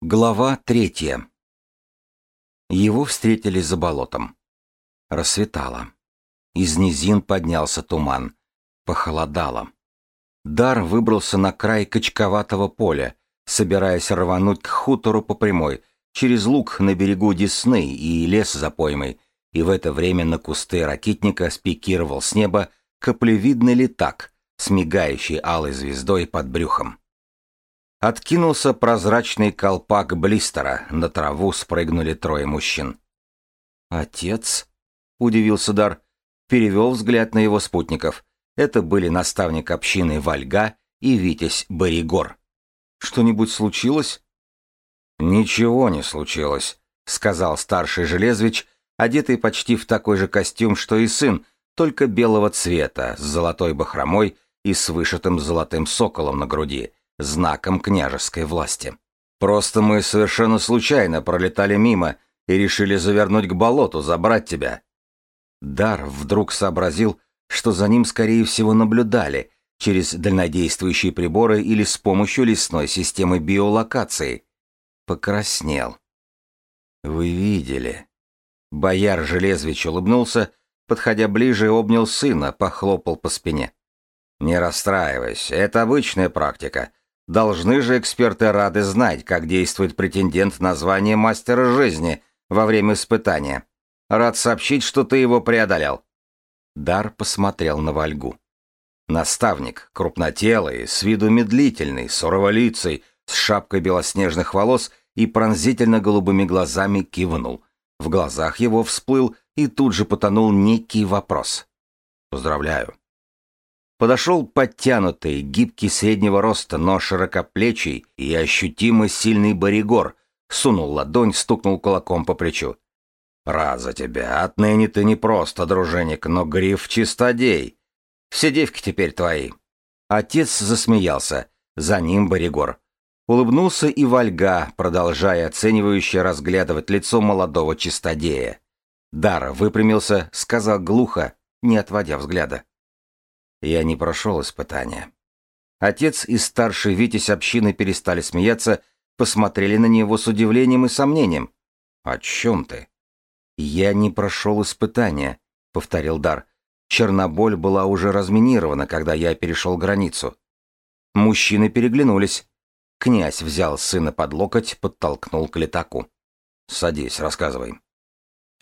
Глава третья. Его встретили за болотом. Рассветало. Из низин поднялся туман. Похолодало. Дар выбрался на край качковатого поля, собираясь рвануть к хутору по прямой, через луг на берегу Десны и лес за поймой, и в это время на кусты ракетника спикировал с неба каплевидный летак с мигающей алой звездой под брюхом. Откинулся прозрачный колпак блистера, на траву спрыгнули трое мужчин. «Отец?» — удивился Дар, перевел взгляд на его спутников. Это были наставник общины Вальга и Витязь Боригор. «Что-нибудь случилось?» «Ничего не случилось», — сказал старший Железвич, одетый почти в такой же костюм, что и сын, только белого цвета, с золотой бахромой и с вышитым золотым соколом на груди — знаком княжеской власти. Просто мы совершенно случайно пролетали мимо и решили завернуть к болоту, забрать тебя. Дар вдруг сообразил, что за ним, скорее всего, наблюдали через дальнодействующие приборы или с помощью лесной системы биолокации. Покраснел. «Вы видели?» Бояр Железвич улыбнулся, подходя ближе, обнял сына, похлопал по спине. «Не расстраивайся, это обычная практика. Должны же эксперты рады знать, как действует претендент на звание мастера жизни во время испытания. Рад сообщить, что ты его преодолел. Дар посмотрел на Вальгу. Наставник, крупнотелый, с виду медлительный, суроволицый, с шапкой белоснежных волос и пронзительно-голубыми глазами кивнул. В глазах его всплыл и тут же потонул некий вопрос. «Поздравляю. Подошел подтянутый, гибкий среднего роста, но широкоплечий и ощутимо сильный боригор, сунул ладонь, стукнул кулаком по плечу. «Рад за тебя. Отныне ты не просто дружинник, но гриф чистодей. Все девки теперь твои». Отец засмеялся. За ним Боригор. Улыбнулся и Вальга, продолжая оценивающе разглядывать лицо молодого чистодея. Дара выпрямился, сказал глухо, не отводя взгляда. Я не прошел испытания. Отец и старший Витязь общины перестали смеяться, посмотрели на него с удивлением и сомнением. «О чем ты?» «Я не прошел испытания», — повторил Дар. «Черноболь была уже разминирована, когда я перешел границу». Мужчины переглянулись. Князь взял сына под локоть, подтолкнул к летаку. «Садись, рассказывай».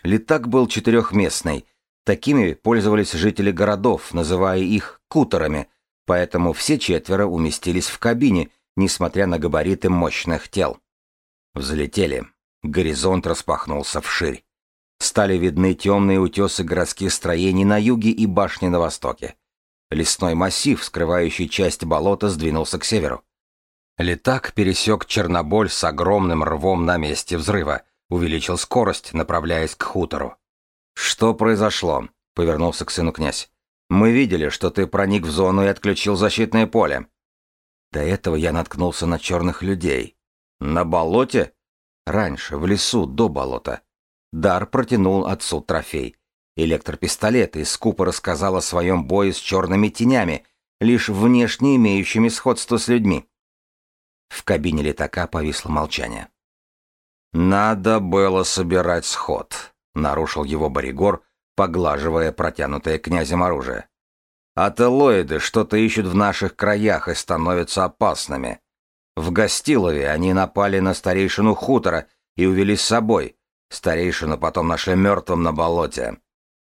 Летак был четырехместный, Такими пользовались жители городов, называя их кутерами, поэтому все четверо уместились в кабине, несмотря на габариты мощных тел. Взлетели. Горизонт распахнулся вширь. Стали видны темные утесы городских строений на юге и башни на востоке. Лесной массив, скрывающий часть болота, сдвинулся к северу. Летак пересек Черноболь с огромным рвом на месте взрыва, увеличил скорость, направляясь к хутору. «Что произошло?» — повернулся к сыну князь. «Мы видели, что ты проник в зону и отключил защитное поле». До этого я наткнулся на черных людей. «На болоте?» «Раньше, в лесу, до болота». Дар протянул отцу трофей. Электропистолет и скупо рассказал о своем бое с черными тенями, лишь внешне имеющими сходство с людьми. В кабине летака повисло молчание. «Надо было собирать сход», нарушил его Боригор, поглаживая протянутое князем оружие. Ателоиды что-то ищут в наших краях и становятся опасными. В Гостилове они напали на старейшину хутора и увели с собой. Старейшину потом нашли мертвым на болоте.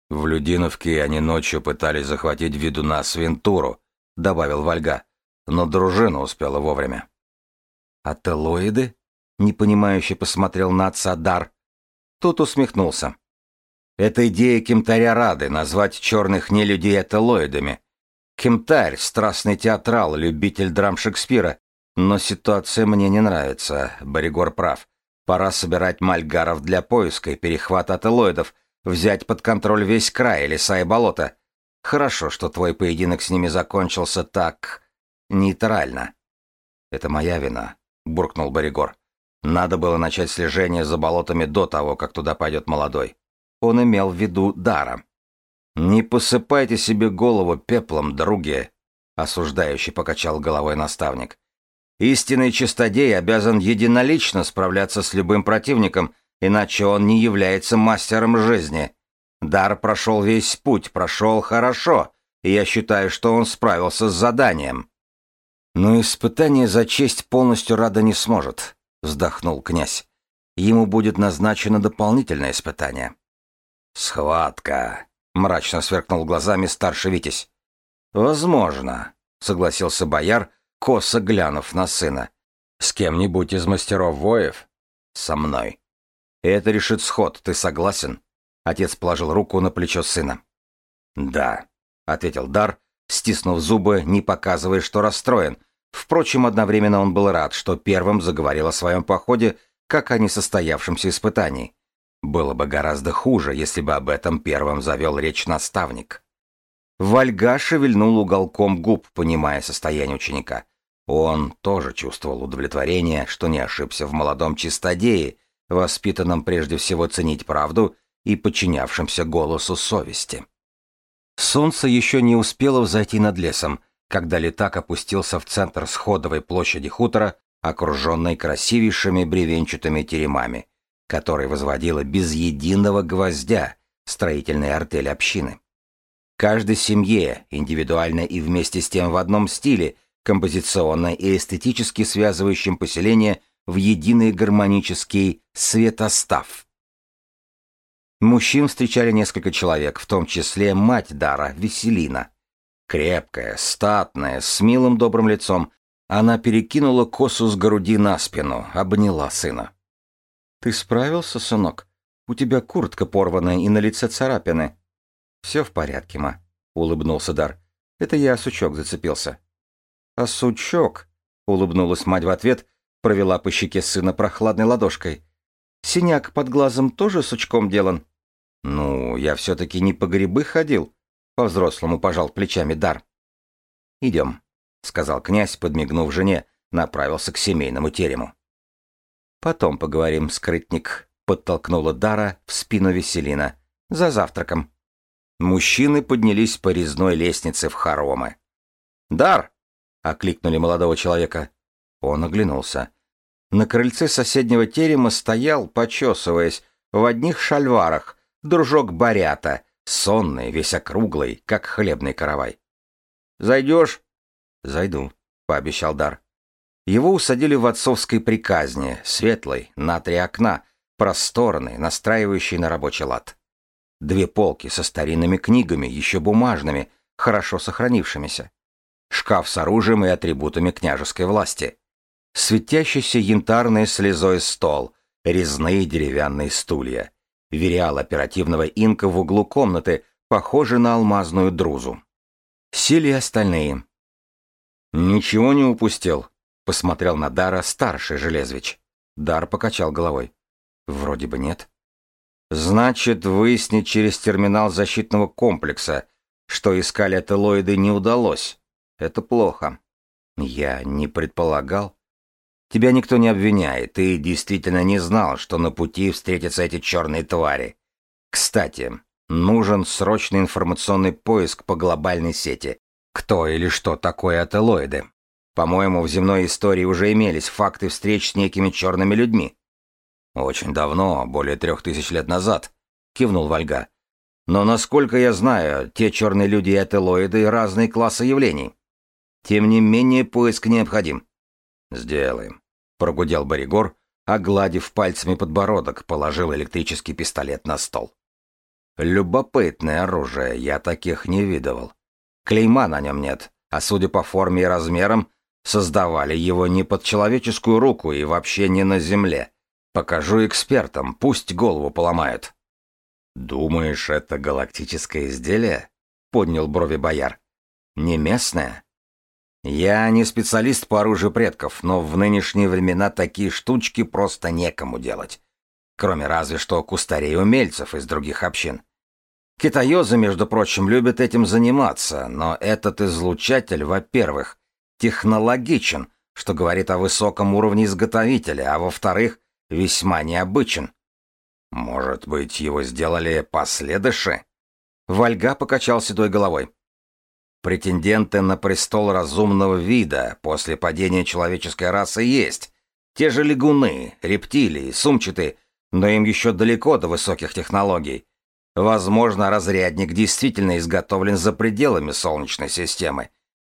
В Людиновке они ночью пытались захватить ведуна Свинтуру, добавил Вальга, но дружина успела вовремя. Ателоиды? Непонимающе посмотрел на отца Дар. Тот усмехнулся. Это идея Кемтаря Рады назвать черных нелюдей эталоидами. Кемтарь — страстный театрал, любитель драм Шекспира. Но ситуация мне не нравится, Боригор прав. Пора собирать мальгаров для поиска и перехвата ателоидов, взять под контроль весь край, леса и болота. Хорошо, что твой поединок с ними закончился так... нейтрально. Это моя вина, буркнул Боригор. Надо было начать слежение за болотами до того, как туда пойдет молодой. Он имел в виду Дара. «Не посыпайте себе голову пеплом, други!» — осуждающий покачал головой наставник. Истинный чистодей обязан единолично справляться с любым противником, иначе он не является мастером жизни. Дар прошел весь путь, прошел хорошо, и я считаю, что он справился с заданием. Но испытание за честь полностью Рада не сможет, вздохнул князь. Ему будет назначено дополнительное испытание. Схватка, мрачно сверкнул глазами старший Витязь. Возможно, согласился бояр, косо глянув на сына. «С кем-нибудь из мастеров воев?» «Со мной». «Это решит сход, ты согласен?» Отец положил руку на плечо сына. «Да», — ответил Дар, стиснув зубы, не показывая, что расстроен. Впрочем, одновременно он был рад, что первым заговорил о своем походе, как о несостоявшемся испытании. Было бы гораздо хуже, если бы об этом первым завел речь наставник. Вальга шевельнул уголком губ, понимая состояние ученика. Он тоже чувствовал удовлетворение, что не ошибся в молодом чистодее, воспитанном прежде всего ценить правду и подчинявшемся голосу совести. Солнце еще не успело взойти над лесом, когда летак опустился в центр сходовой площади хутора, окруженной красивейшими бревенчатыми теремами, которые возводила без единого гвоздя строительная артель общины. Каждой семье, индивидуально и вместе с тем в одном стиле, композиционно и эстетически связывающем поселение в единый гармонический светостав. Мужчин встречали несколько человек, в том числе мать Дара, Веселина. Крепкая, статная, с милым добрым лицом, она перекинула косу с груди на спину, обняла сына. «Ты справился, сынок? У тебя куртка порванная и на лице царапины». «Все в порядке, ма», — улыбнулся Дар. «Это я сучок зацепился». «А сучок?» — улыбнулась мать в ответ, провела по щеке сына прохладной ладошкой. «Синяк под глазом тоже сучком делан?» «Ну, я все-таки не по грибы ходил», — по-взрослому пожал плечами Дар. «Идем», — сказал князь, подмигнув жене, направился к семейному терему. «Потом поговорим, скрытник», — подтолкнула Дара в спину Веселина. «За завтраком». Мужчины поднялись по резной лестнице в хоромы. «Дар!» — окликнули молодого человека. Он оглянулся. На крыльце соседнего терема стоял, почесываясь, в одних шальварах, дружок Барята, сонный, весь округлый, как хлебный каравай. «Зайдешь?» «Зайду», — пообещал Дар. Его усадили в отцовской приказне, светлой, на три окна, просторной, настраивающей на рабочий лад. Две полки со старинными книгами, еще бумажными, хорошо сохранившимися. Шкаф с оружием и атрибутами княжеской власти. Светящийся янтарной слезой стол, резные деревянные стулья. Вериал оперативного инка в углу комнаты, похожий на алмазную друзу. Сели остальные. «Ничего не упустил», — посмотрел на Дара старший Железвич. Дар покачал головой. «Вроде бы нет». Значит, выяснить через терминал защитного комплекса, что искали ателоиды, не удалось. Это плохо. Я не предполагал. Тебя никто не обвиняет, ты действительно не знал, что на пути встретятся эти черные твари. Кстати, нужен срочный информационный поиск по глобальной сети. Кто или что такое ателоиды? По-моему, в земной истории уже имелись факты встреч с некими черными людьми. «Очень давно, более трех тысяч лет назад», — кивнул Вальга. «Но, насколько я знаю, те черные люди и ателоиды — разные классы явлений. Тем не менее, поиск необходим». «Сделаем», — прогудел Боригор, огладив пальцами подбородок, положил электрический пистолет на стол. «Любопытное оружие, я таких не видывал. Клейма на нем нет, а судя по форме и размерам, создавали его не под человеческую руку и вообще не на земле». Покажу экспертам, пусть голову поломают. Думаешь, это галактическое изделие? Поднял брови бояр. Не местное? Я не специалист по оружию предков, но в нынешние времена такие штучки просто некому делать. Кроме разве что кустарей-умельцев из других общин. Китаёзы, между прочим, любят этим заниматься, но этот излучатель, во-первых, технологичен, что говорит о высоком уровне изготовителя, а во-вторых, весьма необычен. Может быть, его сделали последыши? Вальга покачал седой головой. Претенденты на престол разумного вида после падения человеческой расы есть. Те же лягуны, рептилии, сумчатые, но им еще далеко до высоких технологий. Возможно, разрядник действительно изготовлен за пределами Солнечной системы.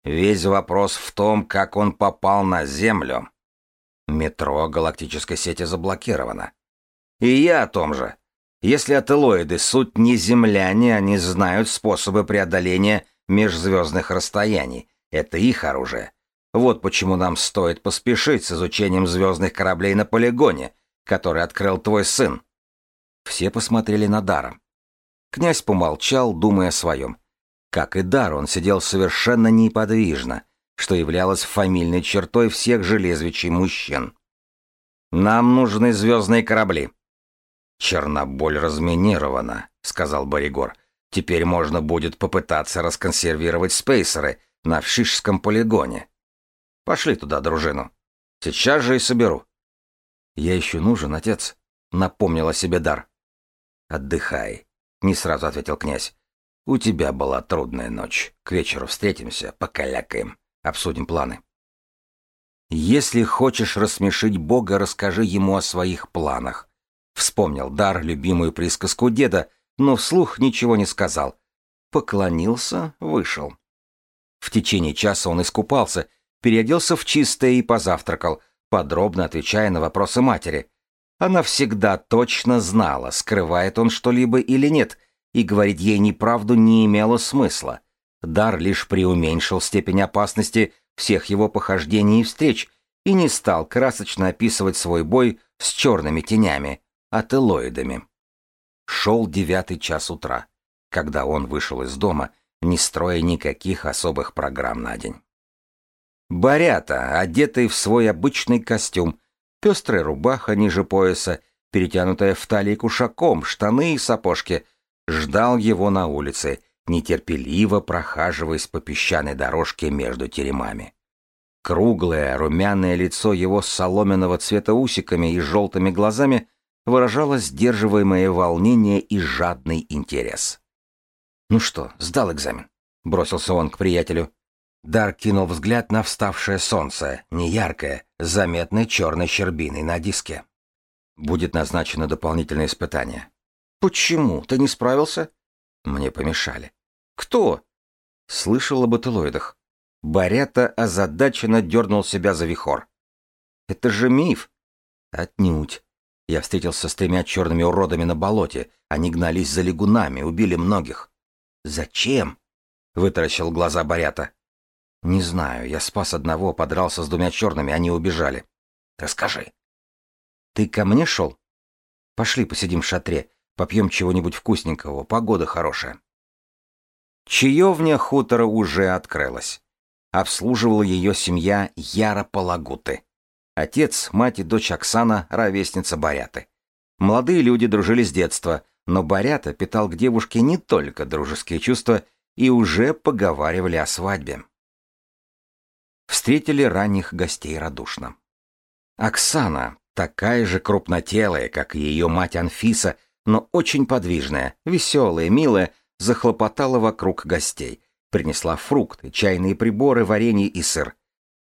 Весь вопрос в том, как он попал на Землю. Метро галактической сети заблокировано. И я о том же. Если ателоиды суть не земляне, они знают способы преодоления межзвездных расстояний. Это их оружие. Вот почему нам стоит поспешить с изучением звездных кораблей на полигоне, который открыл твой сын. Все посмотрели на Дара. Князь помолчал, думая о своем. Как и Дар, он сидел совершенно неподвижно, что являлось фамильной чертой всех железвичей мужчин. «Нам нужны звездные корабли». «Черноболь разминирована», — сказал Боригор. «Теперь можно будет попытаться расконсервировать спейсеры на Вшишском полигоне. Пошли туда дружину. Сейчас же и соберу». «Я еще нужен, отец», — напомнил о себе Дар. «Отдыхай», — не сразу ответил князь. «У тебя была трудная ночь. К вечеру встретимся, покалякаем, обсудим планы». «Если хочешь рассмешить Бога, расскажи ему о своих планах», — вспомнил Дар любимую присказку деда, но вслух ничего не сказал. Поклонился, вышел. В течение часа он искупался, переоделся в чистое и позавтракал, подробно отвечая на вопросы матери. Она всегда точно знала, скрывает он что-либо или нет, и говорить ей неправду не имело смысла. Дар лишь преуменьшил степень опасности всех его похождений и встреч и не стал красочно описывать свой бой с черными тенями, ателоидами. Шел девятый час утра, когда он вышел из дома, не строя никаких особых программ на день. Барята, одетый в свой обычный костюм, Пестрая рубаха ниже пояса, перетянутая в талии кушаком, штаны и сапожки, ждал его на улице, нетерпеливо прохаживаясь по песчаной дорожке между теремами. Круглое, румяное лицо его соломенного цвета усиками и желтыми глазами выражало сдерживаемое волнение и жадный интерес. «Ну что, сдал экзамен?» — бросился он к приятелю. Дар кинул взгляд на вставшее солнце, неяркое, заметной черной щербиной на диске. Будет назначено дополнительное испытание. Почему? Ты не справился? Мне помешали. Кто? Слышал об этилоидах. Барята озадаченно дернул себя за вихор. Это же миф. Отнюдь. Я встретился с тремя черными уродами на болоте. Они гнались за лягунами, убили многих. Зачем? Вытаращил глаза Барята. Не знаю, я спас одного, подрался с двумя черными, они убежали. Расскажи. Ты ко мне шел? Пошли посидим в шатре, попьем чего-нибудь вкусненького, погода хорошая. Чаевня хутора уже открылась. Обслуживала ее семья Яра Палагуты. Отец, мать и дочь Оксана, ровесница Баряты. Молодые люди дружили с детства, но Барята питал к девушке не только дружеские чувства и уже поговаривали о свадьбе встретили ранних гостей радушно. Оксана, такая же крупнотелая, как и ее мать Анфиса, но очень подвижная, веселая, милая, захлопотала вокруг гостей, принесла фрукты, чайные приборы, варенье и сыр.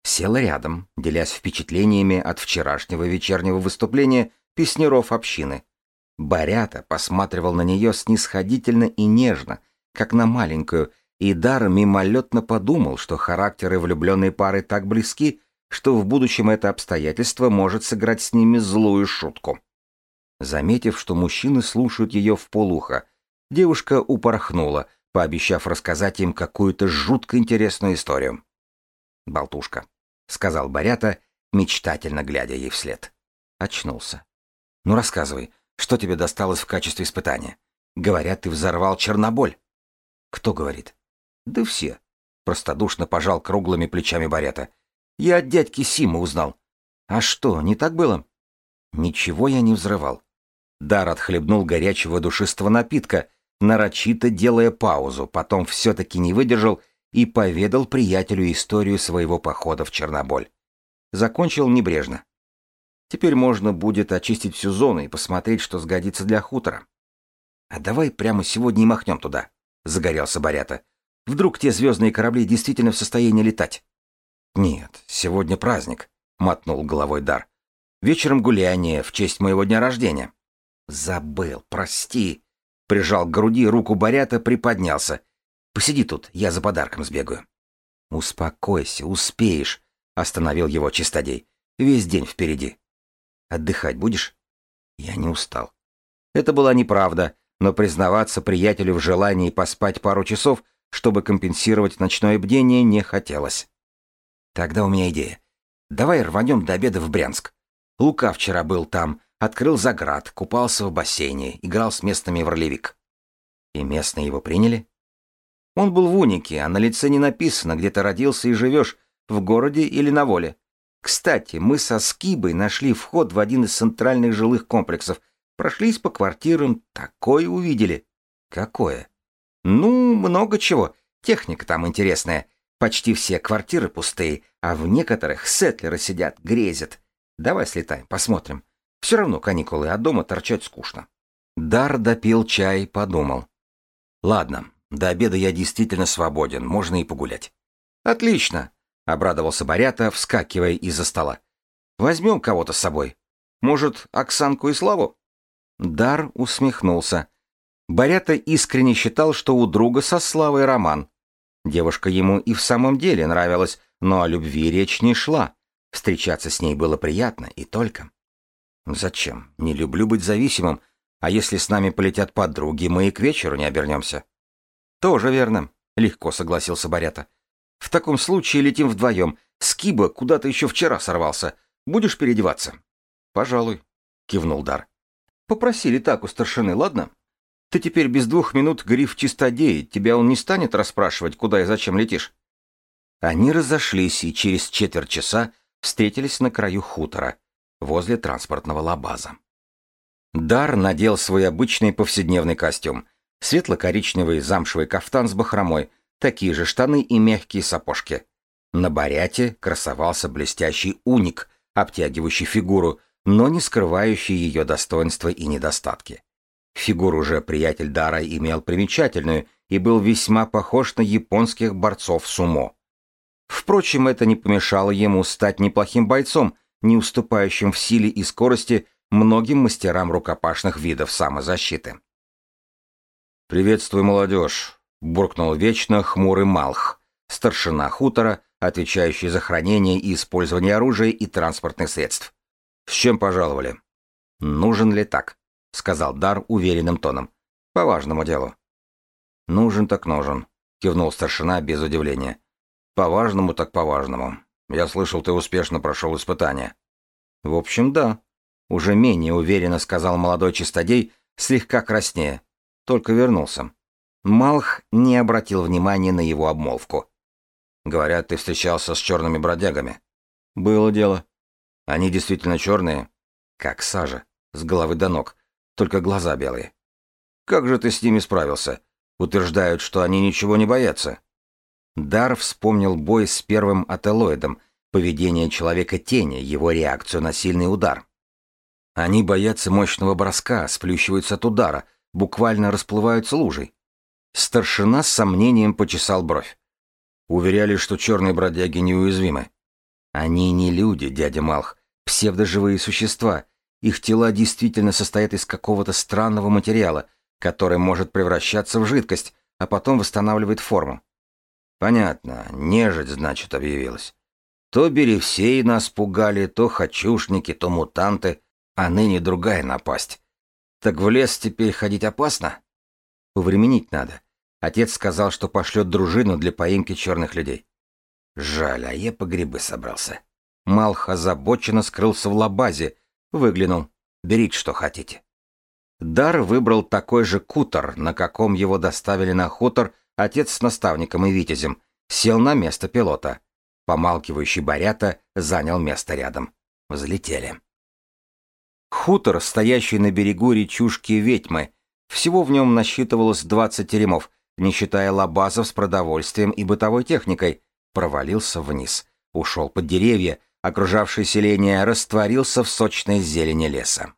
Села рядом, делясь впечатлениями от вчерашнего вечернего выступления песнеров общины. Барята посматривал на нее снисходительно и нежно, как на маленькую, и Дар мимолетно подумал, что характеры влюбленной пары так близки, что в будущем это обстоятельство может сыграть с ними злую шутку. Заметив, что мужчины слушают ее в полухо, девушка упорхнула, пообещав рассказать им какую-то жутко интересную историю. «Болтушка», — сказал Барята, мечтательно глядя ей вслед. Очнулся. «Ну рассказывай, что тебе досталось в качестве испытания? Говорят, ты взорвал Черноболь». «Кто говорит?» Да все. Простодушно пожал круглыми плечами Барета. Я от дядьки Сима узнал. А что, не так было? Ничего я не взрывал. Дар отхлебнул горячего душистого напитка, нарочито делая паузу, потом все-таки не выдержал и поведал приятелю историю своего похода в Черноболь. Закончил небрежно. Теперь можно будет очистить всю зону и посмотреть, что сгодится для хутора. — А давай прямо сегодня и махнем туда, — загорелся Барята. Вдруг те звездные корабли действительно в состоянии летать? Нет, сегодня праздник, мотнул головой Дар. Вечером гуляние в честь моего дня рождения. Забыл, прости. Прижал к груди руку Барята, приподнялся. Посиди тут, я за подарком сбегаю. Успокойся, успеешь, остановил его чистодей. Весь день впереди. Отдыхать будешь? Я не устал. Это была неправда, но признаваться приятелю в желании поспать пару часов, чтобы компенсировать ночное бдение, не хотелось. Тогда у меня идея. Давай рванем до обеда в Брянск. Лука вчера был там, открыл заград, купался в бассейне, играл с местными в ролевик. И местные его приняли? Он был в унике, а на лице не написано, где ты родился и живешь, в городе или на воле. Кстати, мы со Скибой нашли вход в один из центральных жилых комплексов, прошлись по квартирам, такое увидели. Какое? Ну, много чего. Техника там интересная. Почти все квартиры пустые, а в некоторых сетлеры сидят, грезят. Давай слетаем, посмотрим. Все равно каникулы, а дома торчать скучно. Дар допил чай, подумал. Ладно, до обеда я действительно свободен, можно и погулять. Отлично, обрадовался Борята, вскакивая из-за стола. Возьмем кого-то с собой. Может, Оксанку и Славу? Дар усмехнулся. Борята искренне считал, что у друга со Славой роман. Девушка ему и в самом деле нравилась, но о любви речь не шла. Встречаться с ней было приятно, и только. Зачем? Не люблю быть зависимым. А если с нами полетят подруги, мы и к вечеру не обернемся. Тоже верно, легко согласился Борята. В таком случае летим вдвоем. Скиба куда-то еще вчера сорвался. Будешь переодеваться? Пожалуй, кивнул Дар. Попросили так у старшины, ладно? Ты теперь без двух минут гриф чистодеи, тебя он не станет расспрашивать, куда и зачем летишь. Они разошлись и через четверть часа встретились на краю хутора, возле транспортного лабаза. Дар надел свой обычный повседневный костюм, светло-коричневый замшевый кафтан с бахромой, такие же штаны и мягкие сапожки. На баряте красовался блестящий уник, обтягивающий фигуру, но не скрывающий ее достоинства и недостатки. Фигуру же приятель Дара имел примечательную и был весьма похож на японских борцов сумо. Впрочем, это не помешало ему стать неплохим бойцом, не уступающим в силе и скорости многим мастерам рукопашных видов самозащиты. «Приветствуй, молодежь!» — буркнул вечно хмурый Малх, старшина хутора, отвечающий за хранение и использование оружия и транспортных средств. «С чем пожаловали?» «Нужен ли так?» — сказал Дар уверенным тоном. «По важному делу». «Нужен так нужен», — кивнул старшина без удивления. «По-важному так по-важному. Я слышал, ты успешно прошел испытание». «В общем, да», — уже менее уверенно сказал молодой чистодей, слегка краснее. Только вернулся. Малх не обратил внимания на его обмолвку. «Говорят, ты встречался с черными бродягами». «Было дело». «Они действительно черные?» «Как сажа, с головы до ног, только глаза белые». «Как же ты с ними справился? Утверждают, что они ничего не боятся». Дар вспомнил бой с первым ателоидом, поведение человека-тени, его реакцию на сильный удар. Они боятся мощного броска, сплющиваются от удара, буквально расплываются лужей. Старшина с сомнением почесал бровь. Уверяли, что черные бродяги неуязвимы. Они не люди, дядя Малх, псевдоживые существа. Их тела действительно состоят из какого-то странного материала, который может превращаться в жидкость, а потом восстанавливает форму. Понятно, нежить, значит, объявилась. То беревсеи нас пугали, то хочушники, то мутанты, а ныне другая напасть. Так в лес теперь ходить опасно? Увременить надо. Отец сказал, что пошлет дружину для поимки черных людей. Жаль, а я по грибы собрался. Малх озабоченно скрылся в лабазе, выглянул. Берите, что хотите. Дар выбрал такой же кутер, на каком его доставили на хутор Отец с наставником и витязем сел на место пилота. Помалкивающий Борята занял место рядом. Взлетели. Хутор, стоящий на берегу речушки Ведьмы, всего в нем насчитывалось 20 теремов, не считая лабазов с продовольствием и бытовой техникой, провалился вниз, ушел под деревья, окружавшее селение растворился в сочной зелени леса.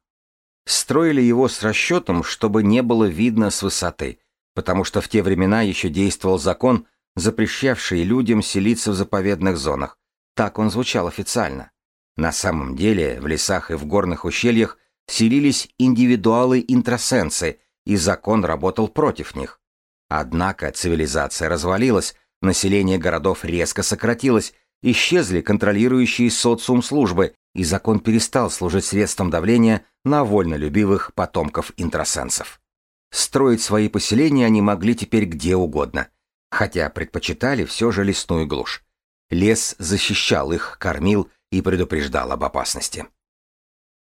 Строили его с расчетом, чтобы не было видно с высоты, потому что в те времена еще действовал закон, запрещавшие людям селиться в заповедных зонах. Так он звучал официально. На самом деле в лесах и в горных ущельях селились индивидуалы-интросенсы, и закон работал против них. Однако цивилизация развалилась, население городов резко сократилось, исчезли контролирующие социум службы, и закон перестал служить средством давления на вольнолюбивых потомков интросенсов. Строить свои поселения они могли теперь где угодно, хотя предпочитали все же лесную глушь. Лес защищал их, кормил и предупреждал об опасности.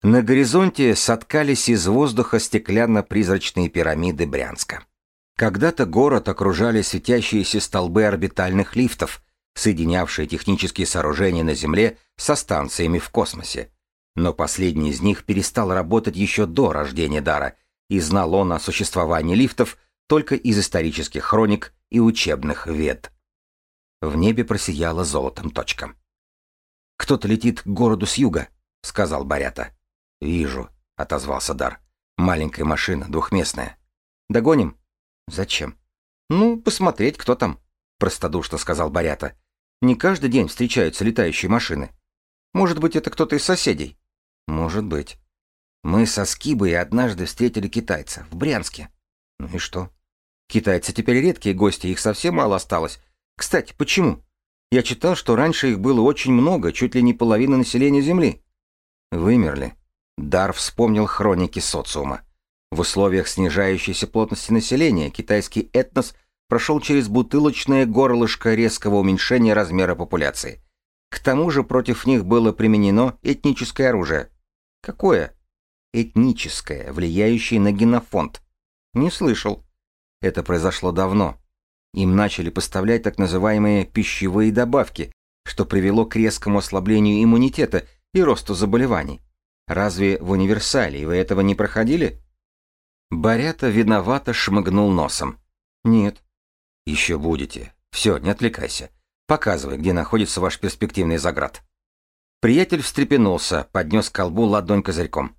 На горизонте соткались из воздуха стеклянно-призрачные пирамиды Брянска. Когда-то город окружали светящиеся столбы орбитальных лифтов, соединявшие технические сооружения на Земле со станциями в космосе. Но последний из них перестал работать еще до рождения Дара, и знал он о существовании лифтов только из исторических хроник и учебных вед. В небе просияла золотом точка. «Кто-то летит к городу с юга», — сказал Барята. «Вижу», — отозвался Дар. «Маленькая машина, двухместная». «Догоним?» «Зачем?» «Ну, посмотреть, кто там», — простодушно сказал Барята. «Не каждый день встречаются летающие машины. Может быть, это кто-то из соседей?» «Может быть». «Мы со Скибой однажды встретили китайца в Брянске». «Ну и что?» «Китайцы теперь редкие гости, их совсем мало осталось. Кстати, почему?» «Я читал, что раньше их было очень много, чуть ли не половина населения Земли». «Вымерли», Дар вспомнил хроники социума. В условиях снижающейся плотности населения китайский этнос прошел через бутылочное горлышко резкого уменьшения размера популяции. К тому же против них было применено этническое оружие. Какое? Этническое, влияющее на генофонд. Не слышал. Это произошло давно. Им начали поставлять так называемые пищевые добавки, что привело к резкому ослаблению иммунитета и росту заболеваний. Разве в универсале вы этого не проходили? Барята виновато шмыгнул носом. Нет. Еще будете. Все, не отвлекайся. Показывай, где находится ваш перспективный заград. Приятель встрепенулся, поднес к колбу ладонь козырьком.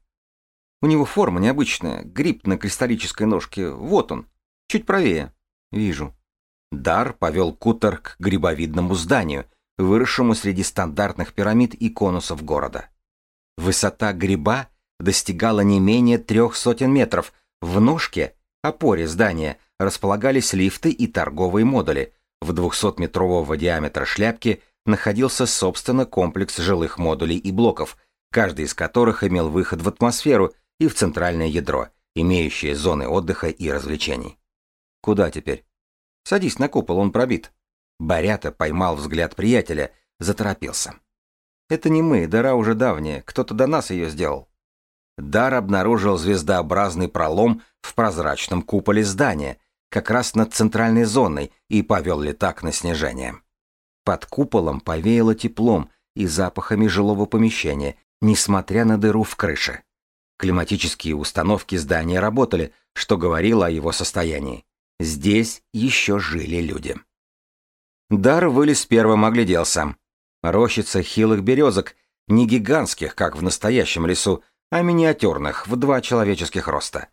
У него форма необычная, гриб на кристаллической ножке. Вот он. Чуть правее. Вижу. Дар повел кутер к грибовидному зданию, выросшему среди стандартных пирамид и конусов города. Высота гриба достигала не менее трех сотен метров. В ножке, опоре здания, располагались лифты и торговые модули. В 200-метрового диаметра шляпки находился, собственно, комплекс жилых модулей и блоков, каждый из которых имел выход в атмосферу и в центральное ядро, имеющее зоны отдыха и развлечений. Куда теперь? Садись на купол, он пробит. Барята поймал взгляд приятеля, заторопился. Это не мы, дыра уже давняя, кто-то до нас ее сделал. Дар обнаружил звездообразный пролом в прозрачном куполе здания, как раз над центральной зоной, и повел летак на снижение. Под куполом повеяло теплом и запахами жилого помещения, несмотря на дыру в крыше. Климатические установки здания работали, что говорило о его состоянии. Здесь еще жили люди. Дар вылез первым, огляделся. Рощица хилых березок, не гигантских, как в настоящем лесу, а миниатюрных, в два человеческих роста.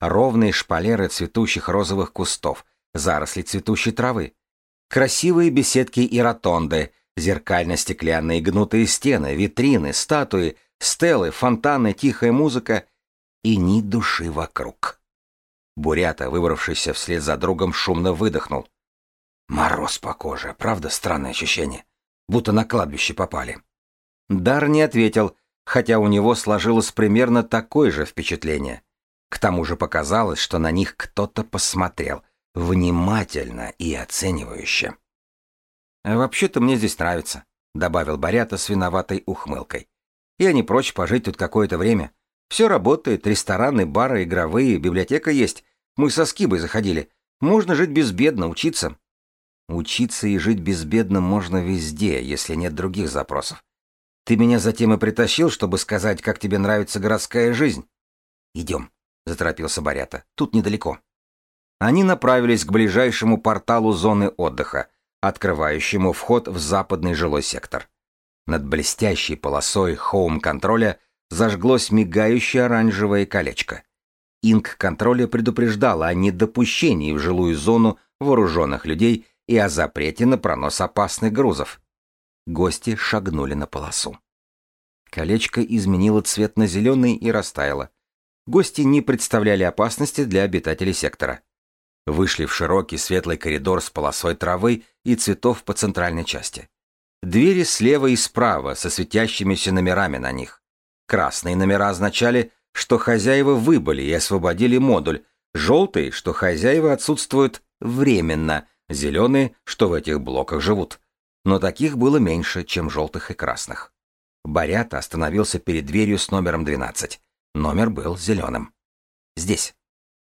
Ровные шпалеры цветущих розовых кустов, заросли цветущей травы. Красивые беседки и ротонды, зеркально-стеклянные гнутые стены, витрины, статуи, стелы, фонтаны, тихая музыка и ни души вокруг. Бурята, выбравшийся вслед за другом, шумно выдохнул. Мороз по коже, правда странное ощущение? будто на кладбище попали. Дар не ответил, хотя у него сложилось примерно такое же впечатление. К тому же показалось, что на них кто-то посмотрел, внимательно и оценивающе. «А «Вообще-то мне здесь нравится», — добавил Борята с виноватой ухмылкой. «Я не прочь пожить тут какое-то время. Все работает, рестораны, бары, игровые, библиотека есть. Мы со Скибой заходили. Можно жить безбедно, учиться. Учиться и жить безбедно можно везде, если нет других запросов. Ты меня затем и притащил, чтобы сказать, как тебе нравится городская жизнь. Идем, заторопился Борята. Тут недалеко. Они направились к ближайшему порталу зоны отдыха, открывающему вход в западный жилой сектор. Над блестящей полосой хоум-контроля зажглось мигающее оранжевое колечко. Инк контроля предупреждала о недопущении в жилую зону вооруженных людей и о запрете на пронос опасных грузов. Гости шагнули на полосу. Колечко изменило цвет на зеленый и растаяло. Гости не представляли опасности для обитателей сектора. Вышли в широкий светлый коридор с полосой травы и цветов по центральной части. Двери слева и справа со светящимися номерами на них. Красные номера означали, что хозяева выбыли и освободили модуль, желтые, что хозяева отсутствуют временно, зеленые, что в этих блоках живут. Но таких было меньше, чем желтых и красных. Барята остановился перед дверью с номером 12. Номер был зеленым. Здесь.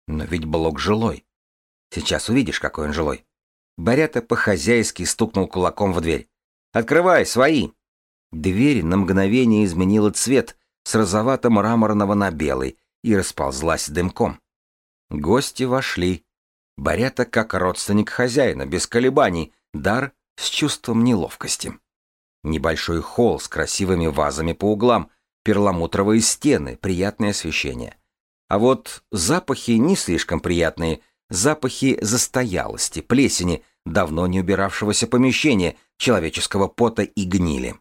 Но ведь блок жилой. Сейчас увидишь, какой он жилой. Барята по-хозяйски стукнул кулаком в дверь. «Открывай, свои!» Дверь на мгновение изменила цвет с розовато-мраморного на белый и расползлась дымком. Гости вошли. Барята как родственник хозяина, без колебаний, дар с чувством неловкости. Небольшой холл с красивыми вазами по углам, перламутровые стены, приятное освещение. А вот запахи не слишком приятные, запахи застоялости, плесени, давно не убиравшегося помещения, человеческого пота и гнили.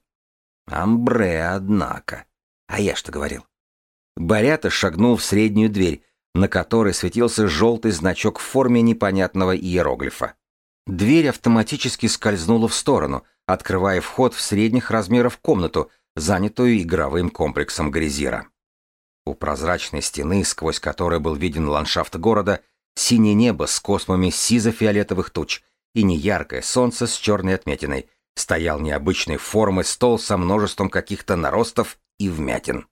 Амбре, однако. А я что говорил? Барята шагнул в среднюю дверь, на которой светился желтый значок в форме непонятного иероглифа. Дверь автоматически скользнула в сторону, открывая вход в средних размеров комнату, занятую игровым комплексом Грязира. У прозрачной стены, сквозь которой был виден ландшафт города, синее небо с космами сизо-фиолетовых туч и неяркое солнце с черной отметиной, стоял необычной формы стол со множеством каких-то наростов и вмятин.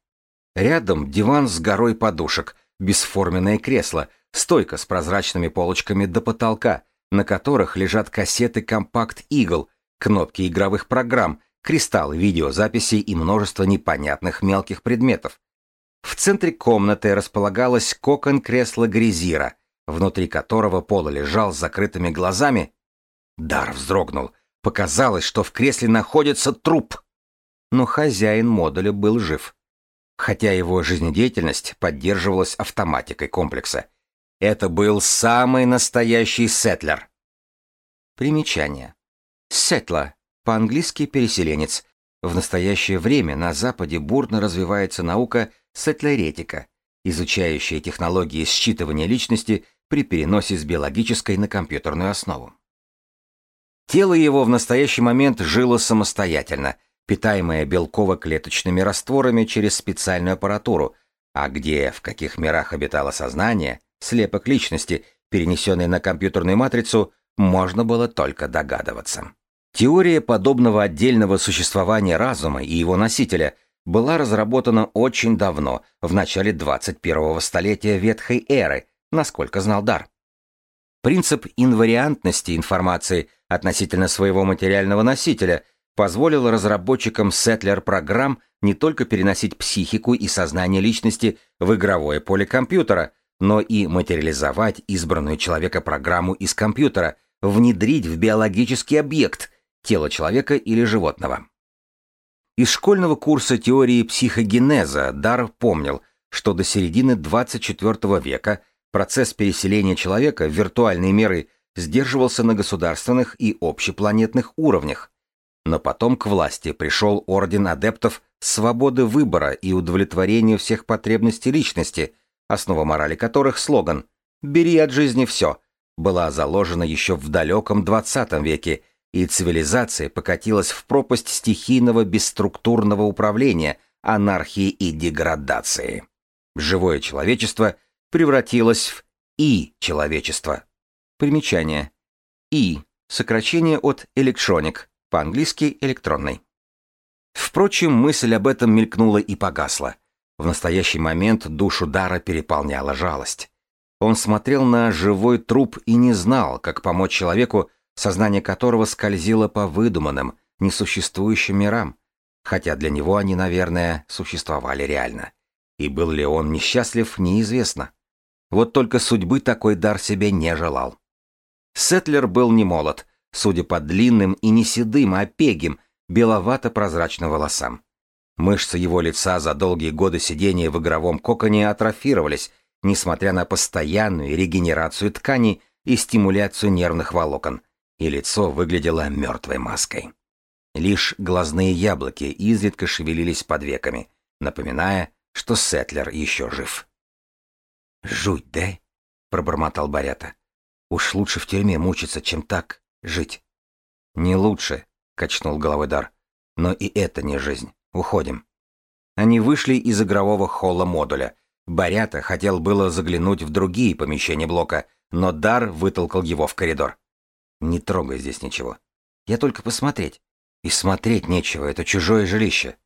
Рядом диван с горой подушек, бесформенное кресло, стойка с прозрачными полочками до потолка, на которых лежат кассеты компакт-игл, кнопки игровых программ, кристаллы видеозаписей и множество непонятных мелких предметов. В центре комнаты располагалось кокон кресла Грязира, внутри которого Пола лежал с закрытыми глазами. Дар вздрогнул. Показалось, что в кресле находится труп. Но хозяин модуля был жив. Хотя его жизнедеятельность поддерживалась автоматикой комплекса. Это был самый настоящий сетлер. Примечание. Сетла, по-английски переселенец. В настоящее время на Западе бурно развивается наука сетлеретика, изучающая технологии считывания личности при переносе с биологической на компьютерную основу. Тело его в настоящий момент жило самостоятельно, питаемое белково-клеточными растворами через специальную аппаратуру, а где, в каких мирах обитало сознание, слепок личности, перенесенный на компьютерную матрицу, можно было только догадываться. Теория подобного отдельного существования разума и его носителя была разработана очень давно, в начале 21-го столетия ветхой эры, насколько знал Дар. Принцип инвариантности информации относительно своего материального носителя позволил разработчикам сетлер-программ не только переносить психику и сознание личности в игровое поле компьютера, но и материализовать избранную человека программу из компьютера, внедрить в биологический объект, тело человека или животного. Из школьного курса теории психогенеза Дар помнил, что до середины 24 века Процесс переселения человека в виртуальные миры сдерживался на государственных и общепланетных уровнях. Но потом к власти пришел орден адептов свободы выбора и удовлетворения всех потребностей личности, основа морали которых слоган «Бери от жизни все» была заложена еще в далеком 20 веке, и цивилизация покатилась в пропасть стихийного бесструктурного управления, анархии и деградации. Живое человечество – превратилось в И человечество. Примечание. И – сокращение от electronic, по-английски электронный. Впрочем, мысль об этом мелькнула и погасла. В настоящий момент душу Дара переполняла жалость. Он смотрел на живой труп и не знал, как помочь человеку, сознание которого скользило по выдуманным, несуществующим мирам, хотя для него они, наверное, существовали реально. И был ли он несчастлив, неизвестно. Вот только судьбы такой дар себе не желал. Сетлер был не молод, судя по длинным и не седым, а пегим, беловато-прозрачным волосам. Мышцы его лица за долгие годы сидения в игровом коконе атрофировались, несмотря на постоянную регенерацию тканей и стимуляцию нервных волокон, и лицо выглядело мертвой маской. Лишь глазные яблоки изредка шевелились под веками, напоминая, что Сетлер еще жив. «Жуть, да?» — пробормотал Барята. «Уж лучше в тюрьме мучиться, чем так жить». «Не лучше», — качнул головой Дар. «Но и это не жизнь. Уходим». Они вышли из игрового холла модуля. Барята хотел было заглянуть в другие помещения блока, но Дар вытолкал его в коридор. «Не трогай здесь ничего. Я только посмотреть. И смотреть нечего, это чужое жилище.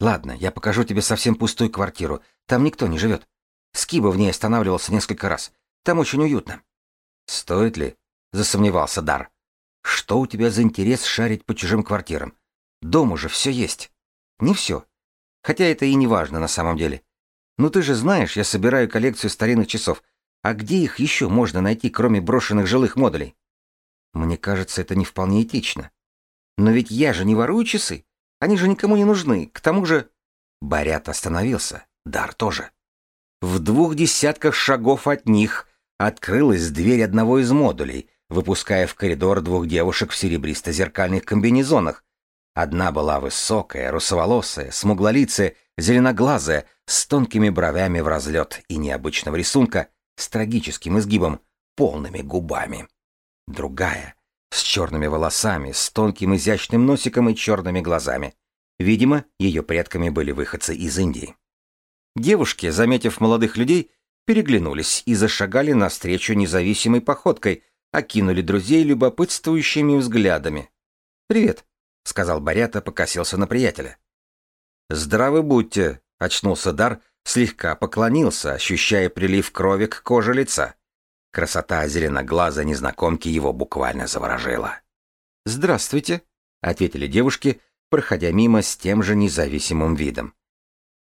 Ладно, я покажу тебе совсем пустую квартиру. Там никто не живет. Скиба в ней останавливался несколько раз. Там очень уютно. Стоит ли? Засомневался Дар. Что у тебя за интерес шарить по чужим квартирам? Дома же все есть. Не все. Хотя это и не важно на самом деле. Ну ты же знаешь, я собираю коллекцию старинных часов. А где их еще можно найти, кроме брошенных жилых модулей? Мне кажется, это не вполне этично. Но ведь я же не ворую часы. Они же никому не нужны. К тому же... Барят остановился. Дар тоже. В двух десятках шагов от них открылась дверь одного из модулей, выпуская в коридор двух девушек в серебристо-зеркальных комбинезонах. Одна была высокая, русоволосая, смуглолицая, зеленоглазая, с тонкими бровями в разлет и необычного рисунка, с трагическим изгибом, полными губами. Другая с черными волосами, с тонким изящным носиком и черными глазами. Видимо, ее предками были выходцы из Индии. Девушки, заметив молодых людей, переглянулись и зашагали навстречу независимой походкой, окинули друзей любопытствующими взглядами. «Привет», — сказал Барята, покосился на приятеля. «Здравы будьте», — очнулся Дар, слегка поклонился, ощущая прилив крови к коже лица. Красота зеленоглаза незнакомки его буквально заворожила. «Здравствуйте», — ответили девушки, проходя мимо с тем же независимым видом.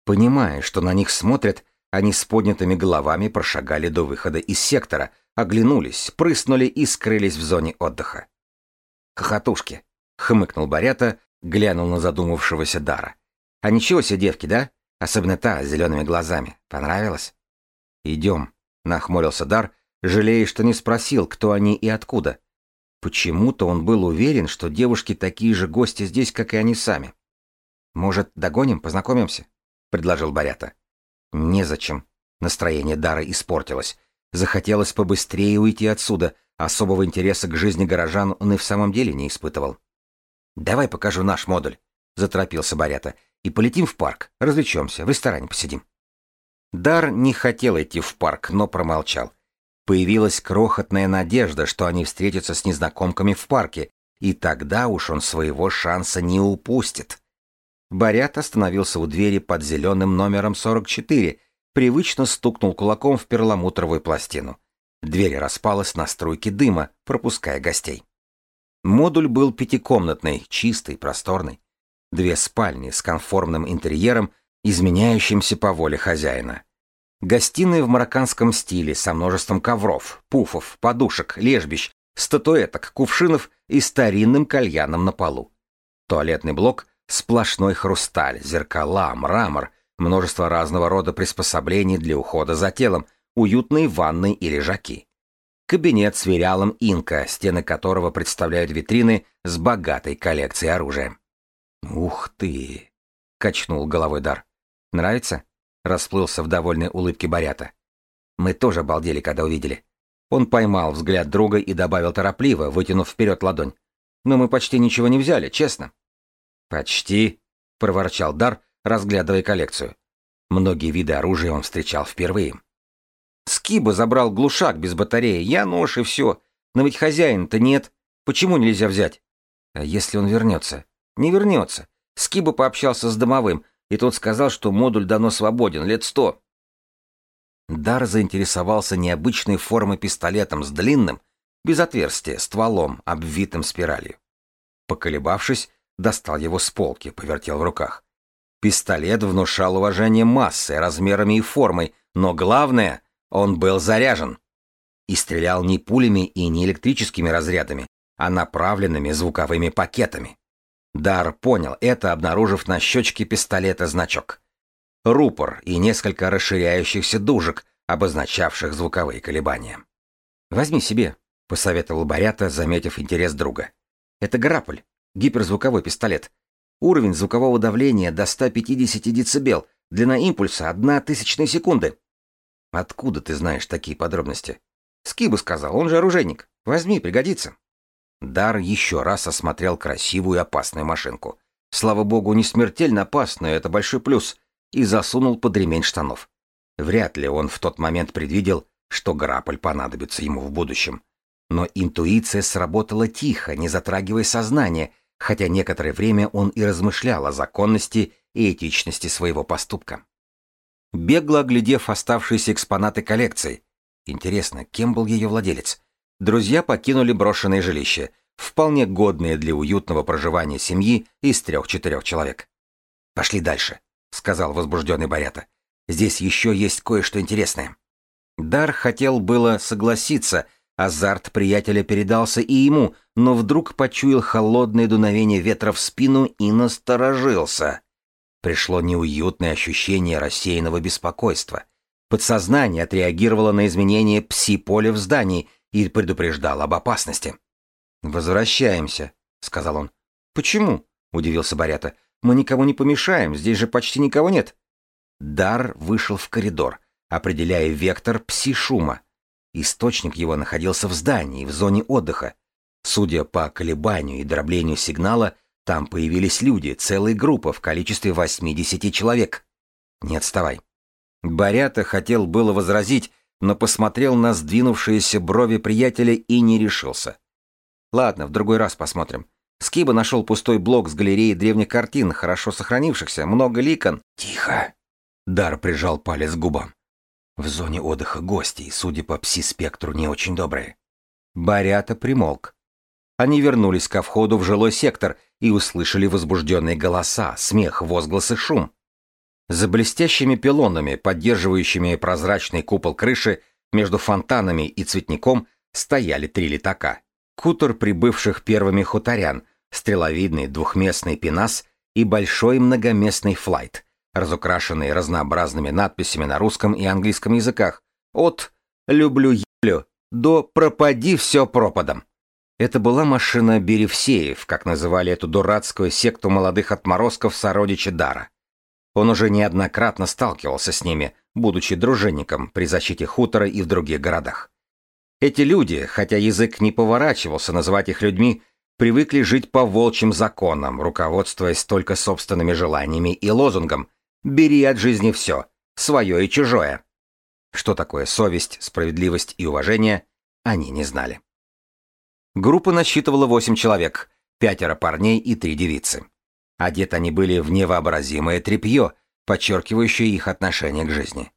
Понимая, что на них смотрят, они с поднятыми головами прошагали до выхода из сектора, оглянулись, прыснули и скрылись в зоне отдыха. «Хохотушки», — хмыкнул Барята, глянул на задумавшегося Дара. «А ничего себе девки, да? Особенно та с зелеными глазами. Понравилось?» «Идем», — нахмурился Дар, жалея, что не спросил, кто они и откуда. Почему-то он был уверен, что девушки такие же гости здесь, как и они сами. «Может, догоним, познакомимся?» — предложил Барята. «Незачем». Настроение Дара испортилось. Захотелось побыстрее уйти отсюда, особого интереса к жизни горожан он и в самом деле не испытывал. «Давай покажу наш модуль», — заторопился Барята, — «и полетим в парк, развлечемся, в ресторане посидим». Дар не хотел идти в парк, но промолчал. Появилась крохотная надежда, что они встретятся с незнакомками в парке, и тогда уж он своего шанса не упустит. Барят остановился у двери под зеленым номером 44, привычно стукнул кулаком в перламутровую пластину. Дверь распалась на струйки дыма, пропуская гостей. Модуль был пятикомнатный, чистый, просторный. Две спальни с конформным интерьером, изменяющимся по воле хозяина. Гостиная в марокканском стиле со множеством ковров, пуфов, подушек, лежбищ, статуэток, кувшинов и старинным кальяном на полу. Туалетный блок — сплошной хрусталь, зеркала, мрамор, множество разного рода приспособлений для ухода за телом, уютные ванны и лежаки. Кабинет с вериалом инка, стены которого представляют витрины с богатой коллекцией оружия. «Ух ты!» — качнул головой Дар. «Нравится?» Расплылся в довольной улыбке Барята. Мы тоже обалдели, когда увидели. Он поймал взгляд друга и добавил торопливо, вытянув вперед ладонь. Но мы почти ничего не взяли, честно. Почти, проворчал Дар, разглядывая коллекцию. Многие виды оружия он встречал впервые. Скиба забрал глушак без батареи, я нож и все. Но ведь хозяин-то нет. Почему нельзя взять? А если он вернется? Не вернется. Скиба пообщался с домовым, и тот сказал, что модуль давно свободен, лет сто. Дар заинтересовался необычной формой пистолетом с длинным, без отверстия, стволом, обвитым спиралью. Поколебавшись, достал его с полки, повертел в руках. Пистолет внушал уважение массой, размерами и формой, но главное, он был заряжен. И стрелял не пулями и не электрическими разрядами, а направленными звуковыми пакетами. Дар понял это, обнаружив на щечке пистолета значок. Рупор и несколько расширяющихся дужек, обозначавших звуковые колебания. «Возьми себе», — посоветовал Борята, заметив интерес друга. «Это граполь, гиперзвуковой пистолет. Уровень звукового давления до 150 дБ, длина импульса — одна тысячная секунды». «Откуда ты знаешь такие подробности?» «Скибу сказал, он же оружейник. Возьми, пригодится». Дар еще раз осмотрел красивую опасную машинку. Слава богу, не смертельно опасную, это большой плюс, и засунул под ремень штанов. Вряд ли он в тот момент предвидел, что граполь понадобится ему в будущем. Но интуиция сработала тихо, не затрагивая сознание, хотя некоторое время он и размышлял о законности и этичности своего поступка. Бегло оглядев оставшиеся экспонаты коллекции, интересно, кем был ее владелец, друзья покинули брошенное жилище, вполне годное для уютного проживания семьи из трех-четырех человек. «Пошли дальше», — сказал возбужденный Борята. «Здесь еще есть кое-что интересное». Дар хотел было согласиться, азарт приятеля передался и ему, но вдруг почуял холодное дуновение ветра в спину и насторожился. Пришло неуютное ощущение рассеянного беспокойства. Подсознание отреагировало на изменение пси-поля в здании и предупреждало об опасности. «Возвращаемся», — сказал он. «Почему?» — удивился Борята. «Мы никому не помешаем, здесь же почти никого нет». Дар вышел в коридор определяя вектор пси-шума. Источник его находился в здании, в зоне отдыха. Судя по колебанию и дроблению сигнала, там появились люди, целая группа в количестве 80 человек. Не отставай. Борята хотел было возразить, но посмотрел на сдвинувшиеся брови приятеля и не решился. Ладно, в другой раз посмотрим. Скиба нашел пустой блок с галереей древних картин, хорошо сохранившихся, много ликон. Тихо. Дар прижал палец к губам. В зоне отдыха гостей, судя по пси-спектру, не очень добрые. Барята примолк. Они вернулись ко входу в жилой сектор и услышали возбужденные голоса, смех, возгласы, шум. За блестящими пилонами, поддерживающими прозрачный купол крыши, между фонтанами и цветником стояли три летака. Кутер прибывших первыми хуторян, стреловидный двухместный пенас и большой многоместный флайт разукрашенные разнообразными надписями на русском и английском языках, от «люблю еблю» до «пропади все пропадом». Это была машина Беревсеев, как называли эту дурацкую секту молодых отморозков сородичи Дара. Он уже неоднократно сталкивался с ними, будучи дружинником при защите хутора и в других городах. Эти люди, хотя язык не поворачивался называть их людьми, привыкли жить по волчьим законам, руководствуясь только собственными желаниями и лозунгом Бери от жизни все, свое и чужое. Что такое совесть, справедливость и уважение, они не знали. Группа насчитывала восемь человек, пятеро парней и три девицы. Одеты они были в невообразимое тряпье, подчеркивающее их отношение к жизни.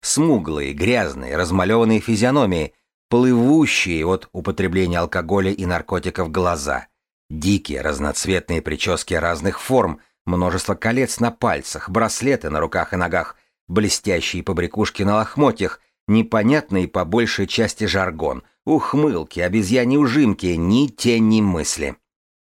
Смуглые, грязные, размалеванные физиономии, плывущие от употребления алкоголя и наркотиков глаза, дикие разноцветные прически разных форм – Множество колец на пальцах, браслеты на руках и ногах, блестящие побрякушки на лохмотьях, непонятный по большей части жаргон, ухмылки, обезьяни ужимки, ни тени мысли.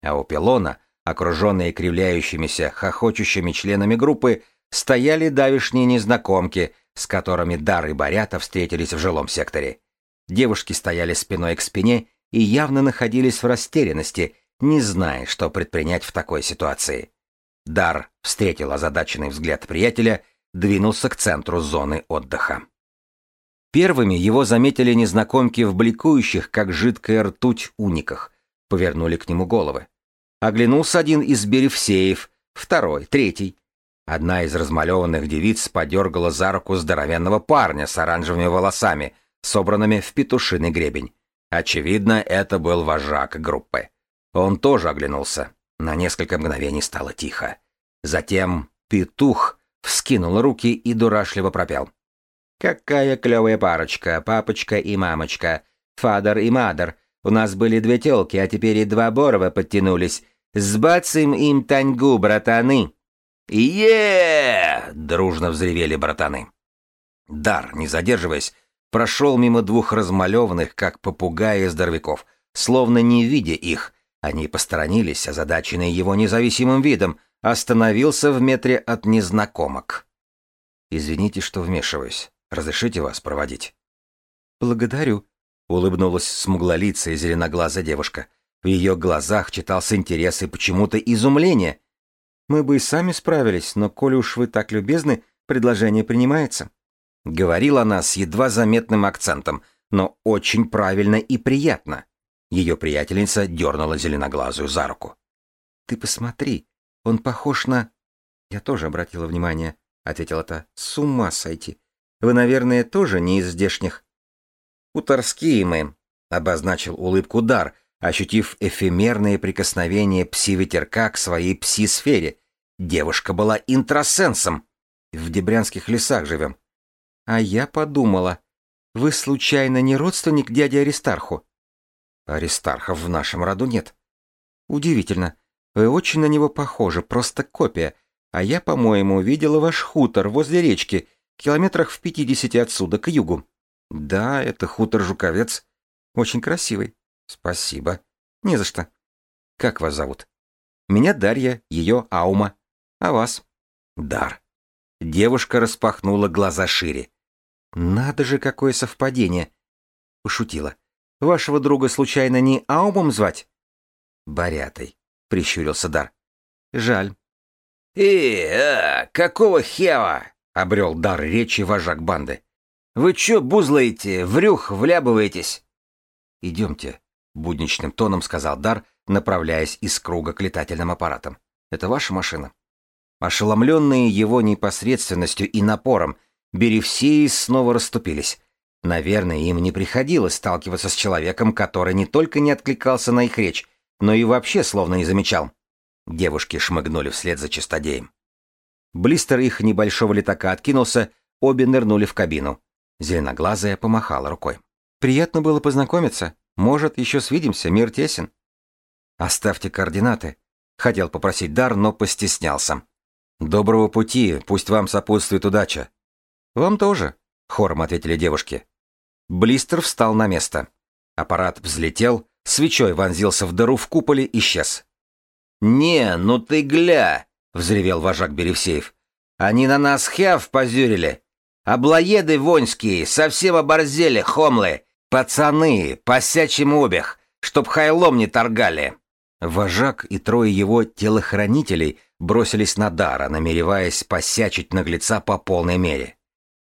А у пилона, окруженные кривляющимися, хохочущими членами группы, стояли давишние незнакомки, с которыми Дар и Борята встретились в жилом секторе. Девушки стояли спиной к спине и явно находились в растерянности, не зная, что предпринять в такой ситуации. Дар встретил озадаченный взгляд приятеля, двинулся к центру зоны отдыха. Первыми его заметили незнакомки в бликующих, как жидкая ртуть, униках. Повернули к нему головы. Оглянулся один из беревсеев, второй, третий. Одна из размалеванных девиц подергала за руку здоровенного парня с оранжевыми волосами, собранными в петушиный гребень. Очевидно, это был вожак группы. Он тоже оглянулся. На несколько мгновений стало тихо. Затем петух вскинул руки и дурашливо пропел. «Какая клевая парочка, папочка и мамочка, фадер и мадер. У нас были две телки, а теперь и два Борова подтянулись. Сбацим им таньгу, братаны!» е дружно взревели братаны. Дар, не задерживаясь, прошел мимо двух размалеванных, как попугаи здоровяков, словно не видя их, они посторонились, озадаченные его независимым видом, остановился в метре от незнакомок. «Извините, что вмешиваюсь. Разрешите вас проводить?» «Благодарю», улыбнулась смуглолицая зеленоглазая девушка. В ее глазах читался интерес и почему-то изумление. «Мы бы и сами справились, но коли уж вы так любезны, предложение принимается». Говорила она с едва заметным акцентом, но очень правильно и приятно. Ее приятельница дернула зеленоглазую за руку. «Ты посмотри, он похож на...» «Я тоже обратила внимание», — ответила та. «С ума сойти. Вы, наверное, тоже не из здешних?» «Уторские мы», — обозначил улыбку Дар, ощутив эфемерное прикосновение пси-ветерка к своей пси-сфере. Девушка была интросенсом. В Дебрянских лесах живем. А я подумала, вы случайно не родственник дяди Аристарху? Аристархов в нашем роду нет. Удивительно. Вы очень на него похожи, просто копия. А я, по-моему, видела ваш хутор возле речки, километрах в пятидесяти отсюда, к югу. Да, это хутор Жуковец. Очень красивый. Спасибо. Не за что. Как вас зовут? Меня Дарья, ее Аума. А вас? Дар. Девушка распахнула глаза шире. Надо же, какое совпадение. Пошутила. Вашего друга случайно не Аумом звать? Борятой, прищурился Дар. Жаль. «И, а, какого хева?» — обрел дар речи вожак банды. «Вы чё бузлаете, врюх вляпываетесь?» «Идемте», — будничным тоном сказал Дар, направляясь из круга к летательным аппаратам. «Это ваша машина?» Ошеломленные его непосредственностью и напором, Беревсеи снова расступились. Наверное, им не приходилось сталкиваться с человеком, который не только не откликался на их речь, но и вообще словно не замечал. Девушки шмыгнули вслед за чистодеем. Блистер их небольшого летака откинулся, обе нырнули в кабину. Зеленоглазая помахала рукой. «Приятно было познакомиться. Может, еще свидимся, мир тесен». «Оставьте координаты», — хотел попросить Дар, но постеснялся. «Доброго пути, пусть вам сопутствует удача». «Вам тоже», — хором ответили девушки. Блистер встал на место. Аппарат взлетел, свечой вонзился в дыру в куполе, исчез. «Не, ну ты гля!» — взревел вожак Беревсеев. «Они на нас хяв позюрили. Облоеды воньские, совсем оборзели, хомлы. Пацаны, посячим обех, чтоб хайлом не торгали». Вожак и трое его телохранителей бросились на Дара, намереваясь посячить наглеца по полной мере.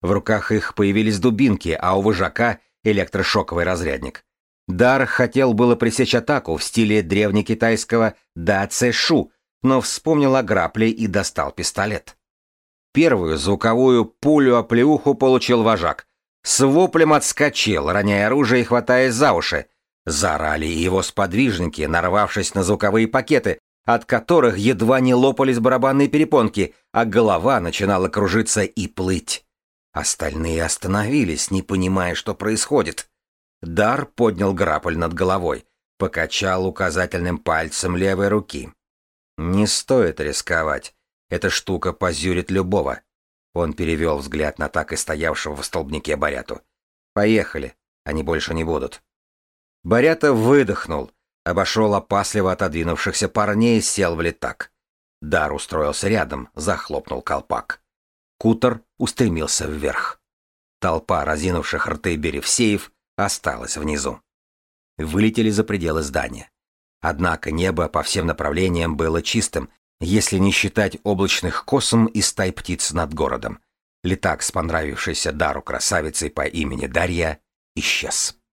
В руках их появились дубинки, а у вожака — электрошоковый разрядник. Дар хотел было пресечь атаку в стиле древнекитайского «да шу», но вспомнил о грапле и достал пистолет. Первую звуковую пулю-оплеуху получил вожак. С воплем отскочил, роняя оружие и хватаясь за уши. Заорали его сподвижники, нарвавшись на звуковые пакеты, от которых едва не лопались барабанные перепонки, а голова начинала кружиться и плыть. Остальные остановились, не понимая, что происходит. Дар поднял граполь над головой, покачал указательным пальцем левой руки. «Не стоит рисковать. Эта штука позюрит любого». Он перевел взгляд на так и стоявшего в столбнике Баряту. «Поехали. Они больше не будут». Барята выдохнул, обошел опасливо отодвинувшихся парней и сел в летак. Дар устроился рядом, захлопнул колпак. Кутер устремился вверх. Толпа разинувших рты беревсеев осталась внизу. Вылетели за пределы здания. Однако небо по всем направлениям было чистым, если не считать облачных косм и стай птиц над городом. Летак с понравившейся Дару красавицей по имени Дарья исчез.